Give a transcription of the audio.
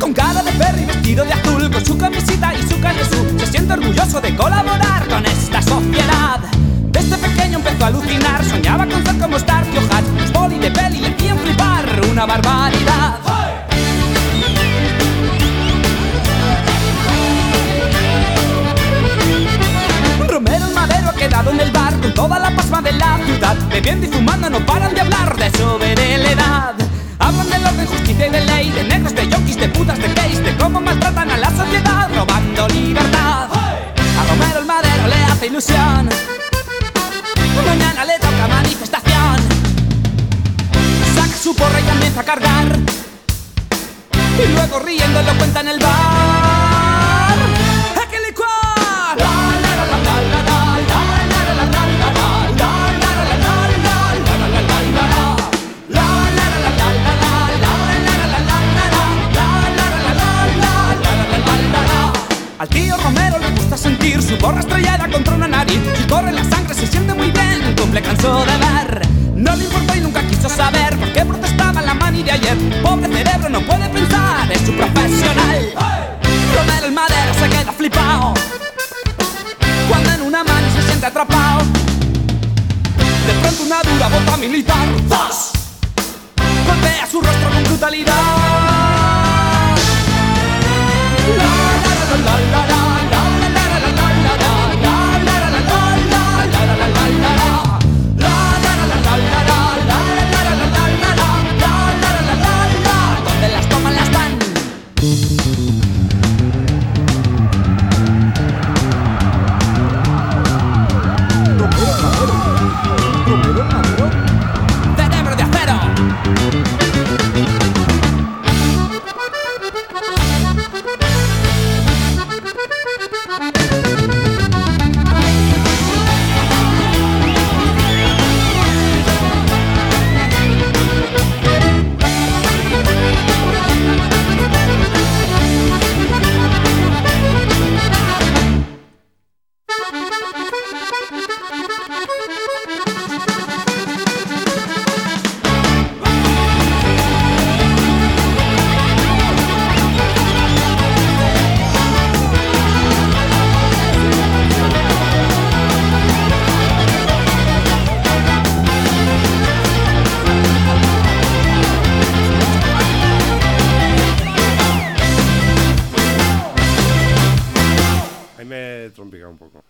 Con cara de ferry vestido de azul, con su camisita y su canesú, se siente orgulloso de colaborar con esta sociedad. Desde pequeño empezó a alucinar, soñaba con ser como Star Hat, un boli de peli le hacían flipar, una barbarie. Bebiendo y fumando no paran de hablar de su edad. Hablan del orden, justicia y de ley, de negros, de yonkis, de putas, de gays, de cómo maltratan a la sociedad, robando libertad. A Romero el madero le hace ilusión. Mañana le toca manifestación. Saca su porra y comienza a cargar. Y luego riendo lo cuenta en el bar. Al tío Romero le gusta sentir su gorra estrellada contra una nariz y corre la sangre, se siente muy bien, cumple cansó de ver. No le importó y nunca quiso saber por qué protestaba la mani de ayer. Pobre cerebro no puede pensar, es su profesional. Romero el madero se queda flipado cuando en una mano se siente atrapado. De pronto una dura bota militar, ¡zas! golpea su rostro con brutalidad. バカ。